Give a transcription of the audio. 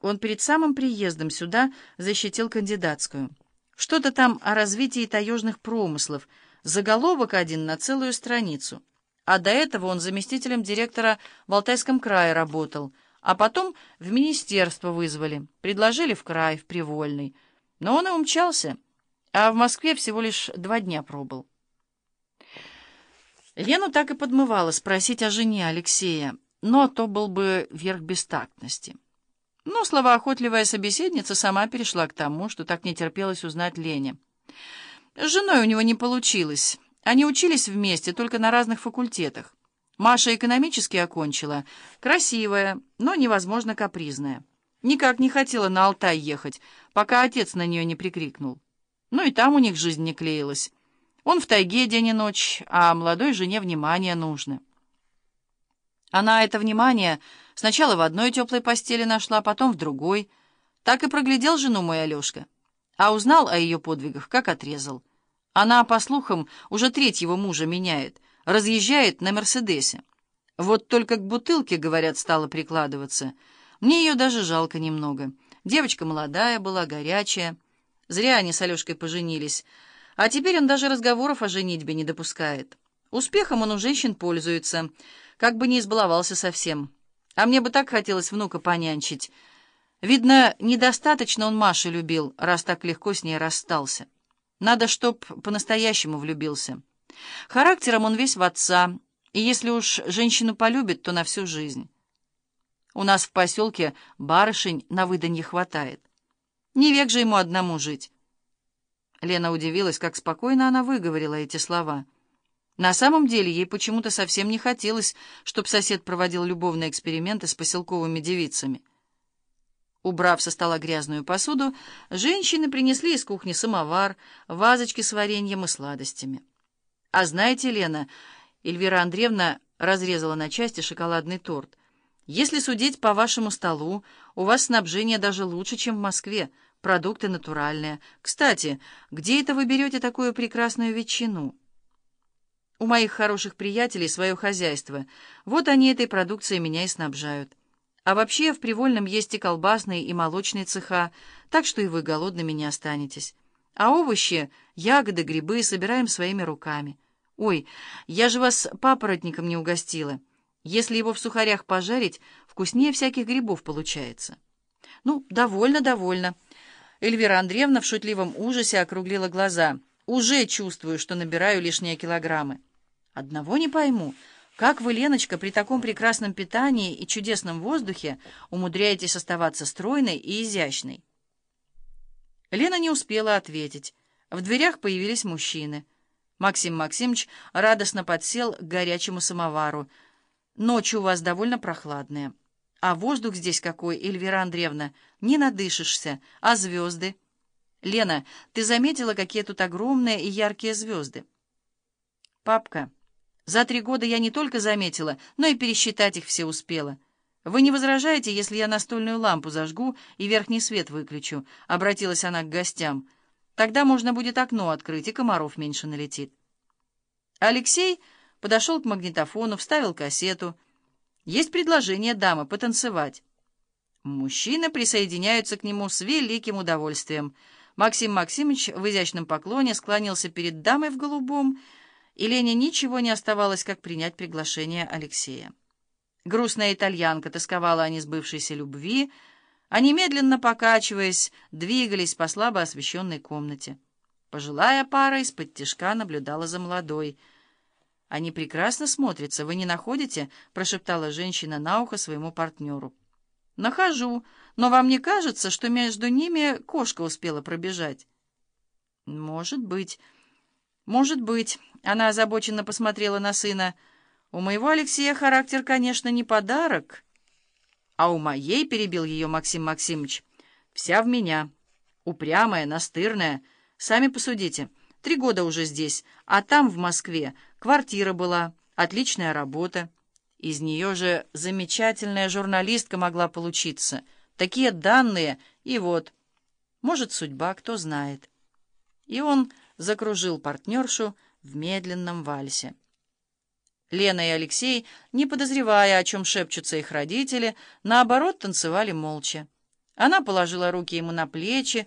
Он перед самым приездом сюда защитил кандидатскую. Что-то там о развитии таежных промыслов, заголовок один на целую страницу. А до этого он заместителем директора в Алтайском крае работал, а потом в министерство вызвали, предложили в край, в Привольный. Но он и умчался, а в Москве всего лишь два дня пробыл. Лену так и подмывало спросить о жене Алексея, но то был бы верх бестактности. Но словоохотливая собеседница сама перешла к тому, что так не терпелось узнать Лене. С женой у него не получилось. Они учились вместе, только на разных факультетах. Маша экономически окончила. Красивая, но невозможно капризная. Никак не хотела на Алтай ехать, пока отец на нее не прикрикнул. Ну и там у них жизнь не клеилась. Он в тайге день и ночь, а молодой жене внимание нужно. Она это внимание сначала в одной теплой постели нашла, потом в другой. Так и проглядел жену мой Алешка. А узнал о ее подвигах, как отрезал. Она, по слухам, уже третьего мужа меняет, разъезжает на «Мерседесе». Вот только к бутылке, говорят, стала прикладываться. Мне ее даже жалко немного. Девочка молодая была, горячая. Зря они с Алешкой поженились. А теперь он даже разговоров о женитьбе не допускает. Успехом он у женщин пользуется, как бы не избаловался совсем. А мне бы так хотелось внука понянчить. Видно, недостаточно он Машу любил, раз так легко с ней расстался. Надо, чтоб по-настоящему влюбился. Характером он весь в отца, и если уж женщину полюбит, то на всю жизнь. У нас в поселке барышень на выданье хватает. Не век же ему одному жить. Лена удивилась, как спокойно она выговорила эти слова. На самом деле ей почему-то совсем не хотелось, чтобы сосед проводил любовные эксперименты с поселковыми девицами. Убрав со стола грязную посуду, женщины принесли из кухни самовар, вазочки с вареньем и сладостями. «А знаете, Лена...» Эльвира Андреевна разрезала на части шоколадный торт. «Если судить по вашему столу, у вас снабжение даже лучше, чем в Москве. Продукты натуральные. Кстати, где это вы берете такую прекрасную ветчину?» «У моих хороших приятелей свое хозяйство. Вот они этой продукцией меня и снабжают. А вообще в Привольном есть и колбасные, и молочные цеха, так что и вы голодными не останетесь. А овощи, ягоды, грибы собираем своими руками. Ой, я же вас папоротником не угостила. Если его в сухарях пожарить, вкуснее всяких грибов получается. Ну, довольно, довольно. Эльвира Андреевна в шутливом ужасе округлила глаза. Уже чувствую, что набираю лишние килограммы. Одного не пойму. Как вы, Леночка, при таком прекрасном питании и чудесном воздухе умудряетесь оставаться стройной и изящной? Лена не успела ответить. В дверях появились мужчины. Максим Максимович радостно подсел к горячему самовару. «Ночь у вас довольно прохладная. А воздух здесь какой, Эльвира Андреевна, не надышишься. А звезды?» «Лена, ты заметила, какие тут огромные и яркие звезды?» «Папка». За три года я не только заметила, но и пересчитать их все успела. Вы не возражаете, если я настольную лампу зажгу и верхний свет выключу?» — обратилась она к гостям. «Тогда можно будет окно открыть, и комаров меньше налетит». Алексей подошел к магнитофону, вставил кассету. «Есть предложение дамы потанцевать». Мужчины присоединяются к нему с великим удовольствием. Максим Максимович в изящном поклоне склонился перед дамой в голубом, и Лене ничего не оставалось, как принять приглашение Алексея. Грустная итальянка тосковала о несбывшейся любви, они, медленно покачиваясь, двигались по слабо освещенной комнате. Пожилая пара из-под тишка наблюдала за молодой. «Они прекрасно смотрятся, вы не находите?» — прошептала женщина на ухо своему партнеру. «Нахожу, но вам не кажется, что между ними кошка успела пробежать?» «Может быть, может быть». Она озабоченно посмотрела на сына. «У моего Алексея характер, конечно, не подарок». «А у моей, — перебил ее Максим Максимович, — вся в меня. Упрямая, настырная. Сами посудите. Три года уже здесь, а там, в Москве, квартира была, отличная работа. Из нее же замечательная журналистка могла получиться. Такие данные, и вот. Может, судьба, кто знает». И он закружил партнершу, в медленном вальсе. Лена и Алексей, не подозревая, о чем шепчутся их родители, наоборот, танцевали молча. Она положила руки ему на плечи,